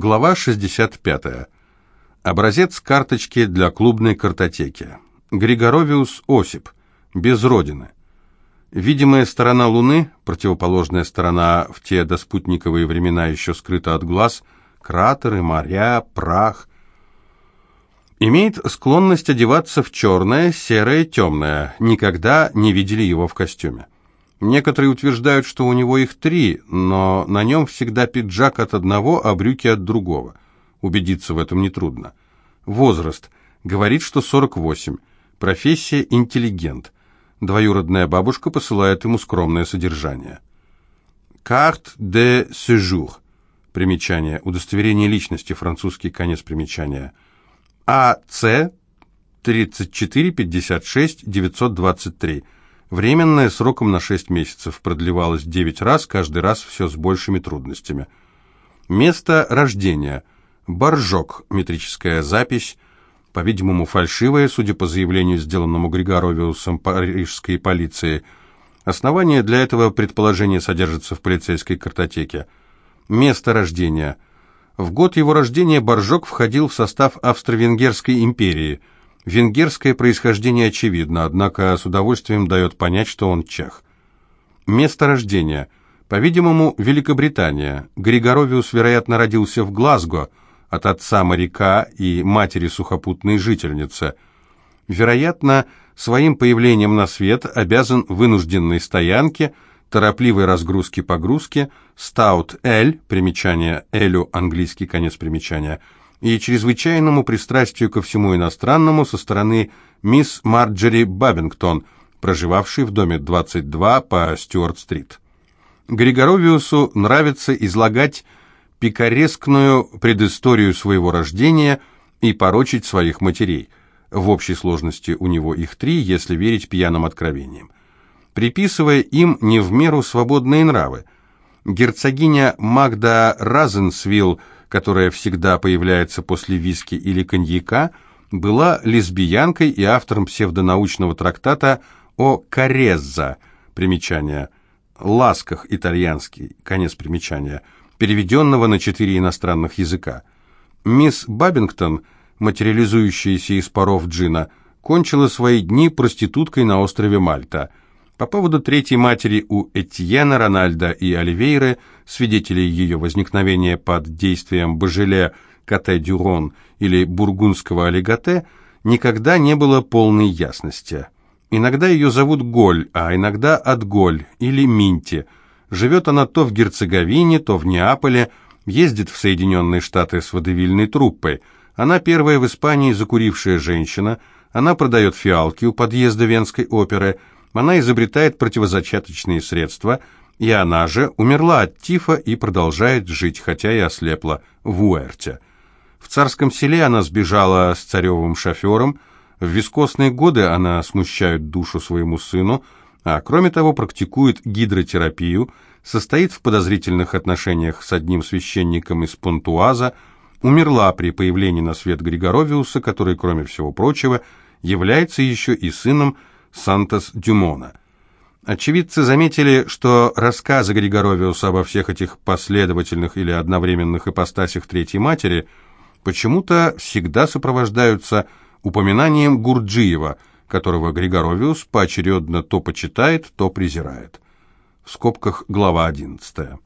Глава 65. Образец карточки для клубной картотеки. Григоровиус Осип. Без родины. Видимая сторона Луны, противоположная сторона в те доспутниковые времена еще скрыта от глаз, кратеры, моря, прах, имеет склонность одеваться в черное, серое, темное. Никогда не видели его в костюме. Некоторые утверждают, что у него их три, но на нем всегда пиджак от одного, а брюки от другого. Убедиться в этом нетрудно. Возраст. Говорит, что 48. Профессия – интеллигент. Двоюродная бабушка посылает ему скромное содержание. «Карт де séjour». Примечание. Удостоверение личности. Французский конец примечания. АЦ 34 56 923. Временное сроком на 6 месяцев продлевалось 9 раз, каждый раз все с большими трудностями. Место рождения. Боржок, метрическая запись, по-видимому, фальшивая, судя по заявлению, сделанному Григоровиусом парижской полиции. Основание для этого предположения содержится в полицейской картотеке. Место рождения. В год его рождения Боржок входил в состав Австро-Венгерской империи – Венгерское происхождение очевидно, однако с удовольствием дает понять, что он чех. Место рождения. По-видимому, Великобритания. Григоровиус, вероятно, родился в Глазго, от отца моряка и матери сухопутной жительницы. Вероятно, своим появлением на свет обязан вынужденной стоянке, торопливой разгрузке-погрузке, стаут-эль, примечание элю, английский конец примечания – и чрезвычайному пристрастию ко всему иностранному со стороны мисс Марджери Бабингтон, проживавшей в доме 22 по Стюарт-стрит. Григоровиусу нравится излагать пикарескную предысторию своего рождения и порочить своих матерей. В общей сложности у него их три, если верить пьяным откровениям. Приписывая им не в меру свободные нравы. Герцогиня Магда Разенсвилл которая всегда появляется после виски или коньяка, была лесбиянкой и автором псевдонаучного трактата о Карезза, примечание, ласках итальянский, конец примечания, переведенного на четыре иностранных языка. Мисс Бабингтон, материализующаяся из паров джина, кончила свои дни проституткой на острове Мальта – по поводу третьей матери у Этьена, Рональда и Оливейры, свидетелей ее возникновения под действием Бажеле, Кате Дюрон или бургундского олиготе, никогда не было полной ясности. Иногда ее зовут Голь, а иногда Отголь или Минти. Живет она то в Герцеговине, то в Неаполе, ездит в Соединенные Штаты с водевильной труппой. Она первая в Испании закурившая женщина, она продает фиалки у подъезда Венской оперы – она изобретает противозачаточные средства, и она же умерла от тифа и продолжает жить, хотя и ослепла, в Уэрте. В царском селе она сбежала с царевым шофером, в вискосные годы она смущает душу своему сыну, а кроме того практикует гидротерапию, состоит в подозрительных отношениях с одним священником из Понтуаза, умерла при появлении на свет Григоровиуса, который, кроме всего прочего, является еще и сыном Сантос Дюмона. Очевидцы заметили, что рассказы Григоровиуса обо всех этих последовательных или одновременных ипостасях Третьей Матери почему-то всегда сопровождаются упоминанием Гурджиева, которого Григоровиус поочередно то почитает, то презирает. В скобках глава 11.